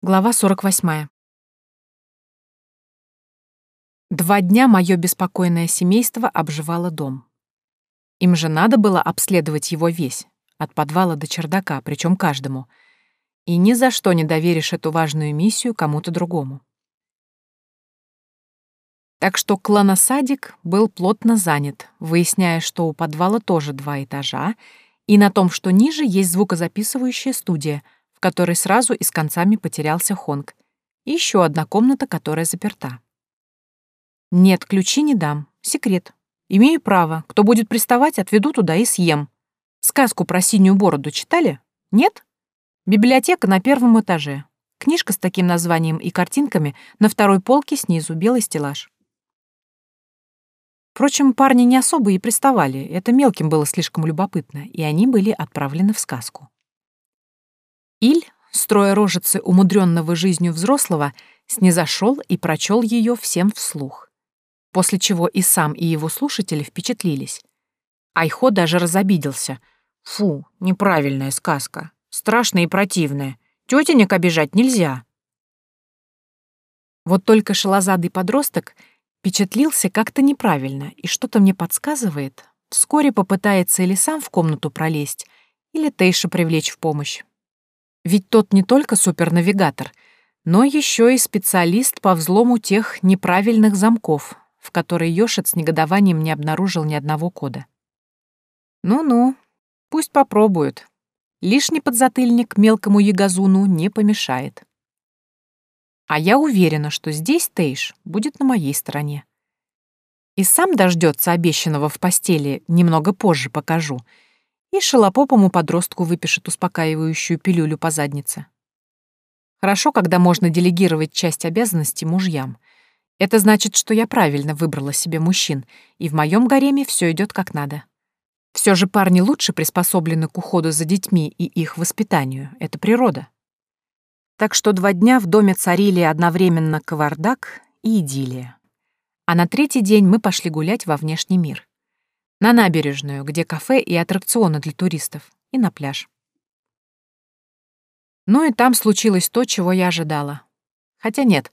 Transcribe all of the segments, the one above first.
Глава 48. Два дня мое беспокойное семейство обживало дом. Им же надо было обследовать его весь, от подвала до чердака, причем каждому. И ни за что не доверишь эту важную миссию кому-то другому. Так что кланосадик был плотно занят, выясняя, что у подвала тоже два этажа, и на том, что ниже есть звукозаписывающая студия — в которой сразу и с концами потерялся Хонг, и еще одна комната, которая заперта. Нет, ключи не дам. Секрет. Имею право. Кто будет приставать, отведу туда и съем. Сказку про синюю бороду читали? Нет? Библиотека на первом этаже. Книжка с таким названием и картинками на второй полке снизу, белый стеллаж. Впрочем, парни не особо и приставали, это мелким было слишком любопытно, и они были отправлены в сказку. Иль, строя рожицы умудренного жизнью взрослого, снизошел и прочел ее всем вслух. После чего и сам, и его слушатели впечатлились. Айхо даже разобиделся. «Фу, неправильная сказка. Страшная и противная. Тетенек обижать нельзя». Вот только шалозадый подросток впечатлился как-то неправильно, и что-то мне подсказывает, вскоре попытается или сам в комнату пролезть, или Тейша привлечь в помощь. Ведь тот не только супернавигатор, но еще и специалист по взлому тех неправильных замков, в которые Йошет с негодованием не обнаружил ни одного кода. Ну-ну, пусть попробуют. Лишний подзатыльник мелкому ягазуну не помешает. А я уверена, что здесь Тейш будет на моей стороне. И сам дождется обещанного в постели, немного позже покажу — и шалопопому подростку выпишет успокаивающую пилюлю по заднице. Хорошо, когда можно делегировать часть обязанностей мужьям. Это значит, что я правильно выбрала себе мужчин, и в моем гареме все идет как надо. Все же парни лучше приспособлены к уходу за детьми и их воспитанию. Это природа. Так что два дня в доме царили одновременно кавардак и идиллия. А на третий день мы пошли гулять во внешний мир на набережную, где кафе и аттракционы для туристов, и на пляж. Ну и там случилось то, чего я ожидала. Хотя нет.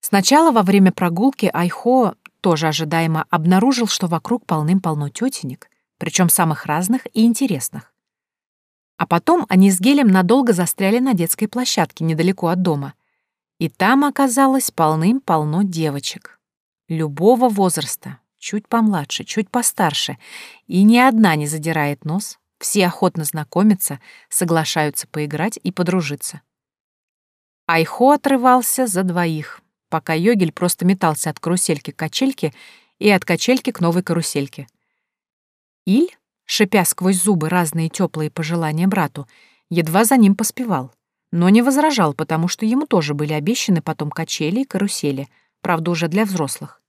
Сначала во время прогулки Айхо, тоже ожидаемо, обнаружил, что вокруг полным-полно тетенек, причем самых разных и интересных. А потом они с Гелем надолго застряли на детской площадке недалеко от дома. И там оказалось полным-полно девочек. Любого возраста, чуть помладше, чуть постарше, и ни одна не задирает нос, все охотно знакомятся, соглашаются поиграть и подружиться. Айхо отрывался за двоих, пока Йогель просто метался от карусельки к качельке и от качельки к новой карусельке. Иль, шипя сквозь зубы разные теплые пожелания брату, едва за ним поспевал, но не возражал, потому что ему тоже были обещаны потом качели и карусели, правда, уже для взрослых.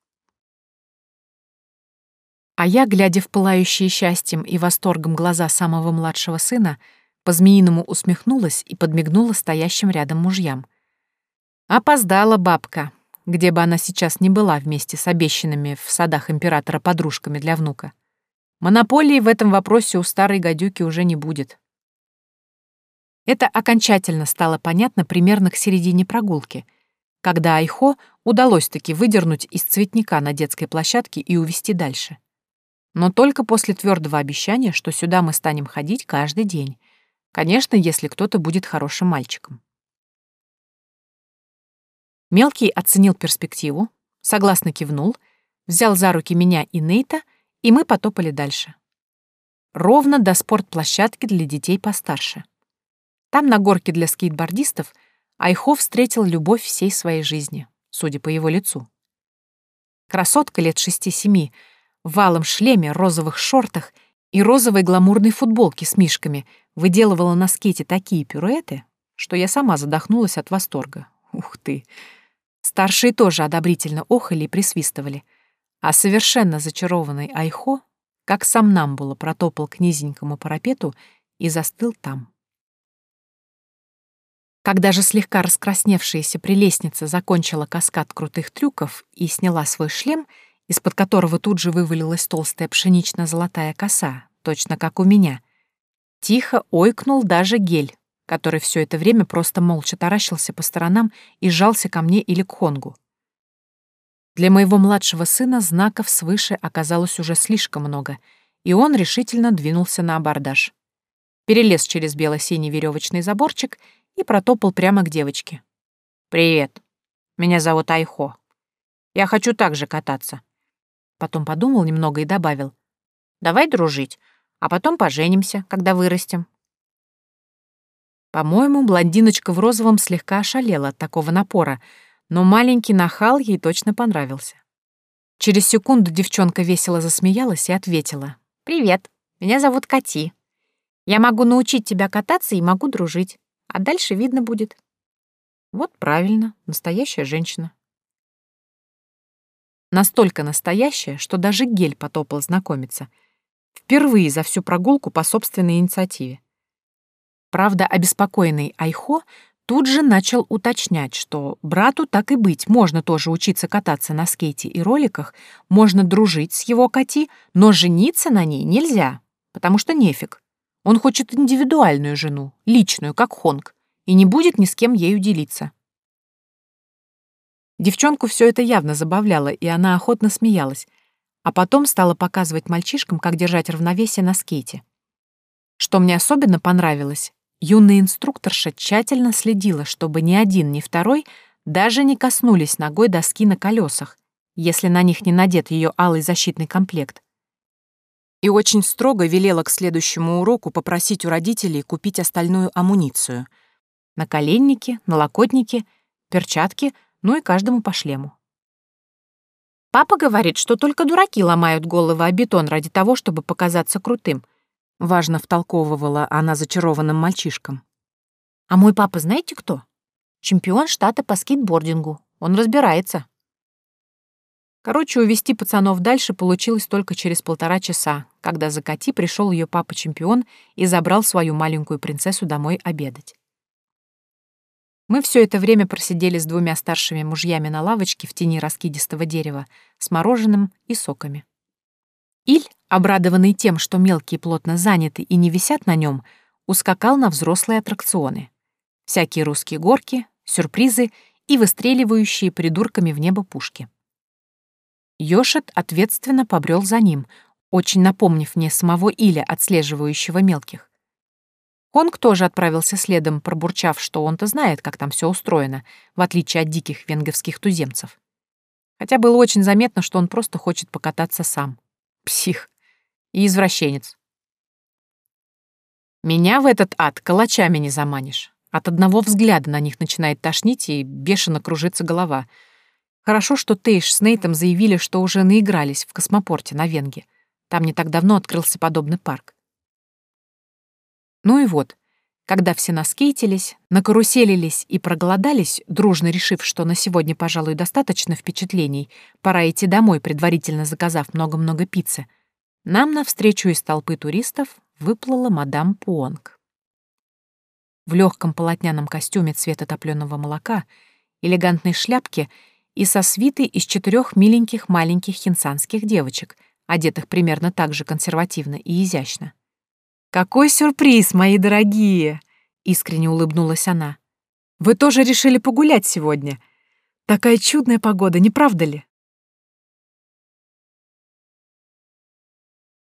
А я, глядя в пылающие счастьем и восторгом глаза самого младшего сына, по-змеиному усмехнулась и подмигнула стоящим рядом мужьям. Опоздала бабка, где бы она сейчас не была вместе с обещанными в садах императора подружками для внука. Монополии в этом вопросе у старой гадюки уже не будет. Это окончательно стало понятно примерно к середине прогулки, когда Айхо удалось таки выдернуть из цветника на детской площадке и увести дальше но только после твердого обещания, что сюда мы станем ходить каждый день. Конечно, если кто-то будет хорошим мальчиком. Мелкий оценил перспективу, согласно кивнул, взял за руки меня и Нейта, и мы потопали дальше. Ровно до спортплощадки для детей постарше. Там, на горке для скейтбордистов, Айхо встретил любовь всей своей жизни, судя по его лицу. Красотка лет шести-семи — в валом шлеме, розовых шортах и розовой гламурной футболке с мишками выделывала на скейте такие пируэты, что я сама задохнулась от восторга. Ух ты! Старшие тоже одобрительно охали и присвистывали, а совершенно зачарованный Айхо, как сам нам было, протопал к низенькому парапету и застыл там. Когда же слегка раскрасневшаяся прелестница закончила каскад крутых трюков и сняла свой шлем — из-под которого тут же вывалилась толстая пшенично-золотая коса, точно как у меня. Тихо ойкнул даже гель, который все это время просто молча таращился по сторонам и сжался ко мне или к Хонгу. Для моего младшего сына знаков свыше оказалось уже слишком много, и он решительно двинулся на абордаж. Перелез через бело-синий веревочный заборчик и протопал прямо к девочке. «Привет. Меня зовут Айхо. Я хочу так же кататься». Потом подумал немного и добавил. «Давай дружить, а потом поженимся, когда вырастем». По-моему, блондиночка в розовом слегка ошалела от такого напора — но маленький нахал ей точно понравился. Через секунду девчонка весело засмеялась и ответила. «Привет, меня зовут Кати. Я могу научить тебя кататься и могу дружить, а дальше видно будет». Вот правильно, настоящая женщина. Настолько настоящая, что даже Гель потопал знакомиться. Впервые за всю прогулку по собственной инициативе. Правда, обеспокоенный Айхо тут же начал уточнять, что брату так и быть, можно тоже учиться кататься на скейте и роликах, можно дружить с его коти, но жениться на ней нельзя, потому что нефиг. Он хочет индивидуальную жену, личную, как Хонг, и не будет ни с кем ею делиться. Девчонку все это явно забавляло, и она охотно смеялась, а потом стала показывать мальчишкам, как держать равновесие на скейте. Что мне особенно понравилось, Юная инструкторша тщательно следила, чтобы ни один, ни второй даже не коснулись ногой доски на колесах, если на них не надет ее алый защитный комплект. И очень строго велела к следующему уроку попросить у родителей купить остальную амуницию. Наколенники, налокотники, перчатки, ну и каждому по шлему. Папа говорит, что только дураки ломают головы о бетон ради того, чтобы показаться крутым — Важно втолковывала она зачарованным мальчишкам. «А мой папа знаете кто? Чемпион штата по скейтбордингу. Он разбирается». Короче, увести пацанов дальше получилось только через полтора часа, когда за Кати пришел ее папа-чемпион и забрал свою маленькую принцессу домой обедать. Мы все это время просидели с двумя старшими мужьями на лавочке в тени раскидистого дерева с мороженым и соками. Иль, обрадованный тем, что мелкие плотно заняты и не висят на нем, ускакал на взрослые аттракционы. Всякие русские горки, сюрпризы и выстреливающие придурками в небо пушки. Йошет ответственно побрел за ним, очень напомнив мне самого Иля, отслеживающего мелких. Конг тоже отправился следом, пробурчав, что он-то знает, как там все устроено, в отличие от диких венгерских туземцев. Хотя было очень заметно, что он просто хочет покататься сам. Псих. И извращенец. Меня в этот ад калачами не заманишь. От одного взгляда на них начинает тошнить и бешено кружится голова. Хорошо, что Тейш с Нейтом заявили, что уже наигрались в космопорте на Венге. Там не так давно открылся подобный парк. Ну и вот, когда все наскейтились, накаруселились и проголодались, дружно решив, что на сегодня, пожалуй, достаточно впечатлений, пора идти домой, предварительно заказав много-много пиццы, нам навстречу из толпы туристов выплыла мадам Пуонг. В легком полотняном костюме цвета топленого молока, элегантной шляпке и со свитой из четырех миленьких маленьких хинсанских девочек, одетых примерно так же консервативно и изящно. «Какой сюрприз, мои дорогие!» — искренне улыбнулась она. «Вы тоже решили погулять сегодня? Такая чудная погода, не правда ли?»